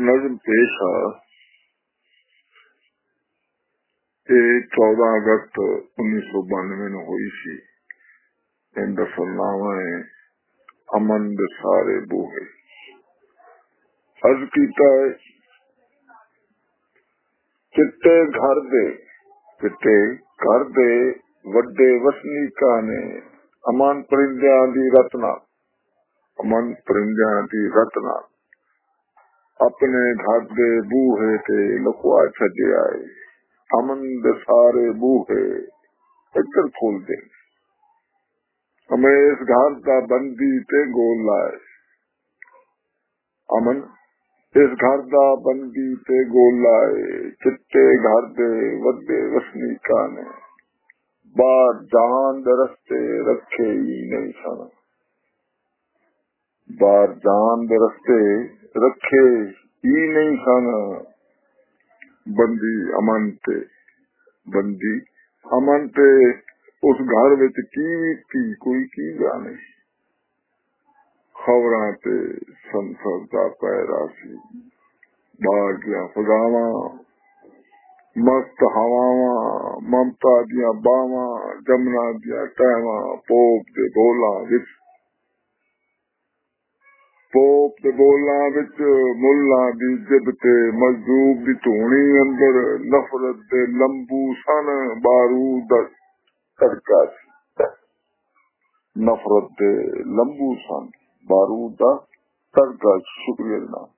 ਨਜ਼ਮ ਪੇਸ਼ ਆ ਇਹ 14 ਅਗਸਤ 1992 ਨੂੰ ਹੋਈ ਸੀ ਇਹਦਾ ਸਰਨਾਮਾ ਹੈ ਅਮਨ ਦੇ ਸਾਰੇ ਬੂਹੇ ਅਰਜ਼ ਕੀਤਾ ਹੈ ਚਿੱਟੇ ਘਰ ਦੇ ਚਿੱਟੇ ਘਰ ਦੇ ਵੱਡੇ ਵਸਨੀਕਾਂ ਨੇ ਅਮਨ ਪਰਿੰਦਿਆਂ ਦੀ ਰਤਨਾ ਅਮਨ ਪਰਿੰਦਿਆਂ ਦੀ ਰਤਨਾ اپنے گھر دے بوہے تے لکوا چھڈے آئے۔ امن دے سارے بوہے ادھر کھول دے۔ ہمیں اس گھر دا بندی تے گول لائے۔ امن اس گھر دا بندی تے گول لائے۔ چٹے گھر دے وڈے وسنیکا نے بار جان دے رستے رکھے ہی نہیں سن۔ بار جان دے رستے رکھے ہی نہیں سن بندی امن تے بندی امن تے اس گھر وچ کی تھی، کوئی کی جانے خبراں تے سنسر دا پیرا سی۔ باغیاں فضاواں، مست ہواواں، ممتا دیا باواں، جمنا دیا ٹہواں، پوپ دے بولاں وچ۔ پوپ دے بولاں وچ ملا دی جب تے مجذوب دی دھونی اندر نفرت دے لمبو سن بارود دا تڑکا سی نفرت دے لمبو سن بارود دا تڑکا شکریہ جناب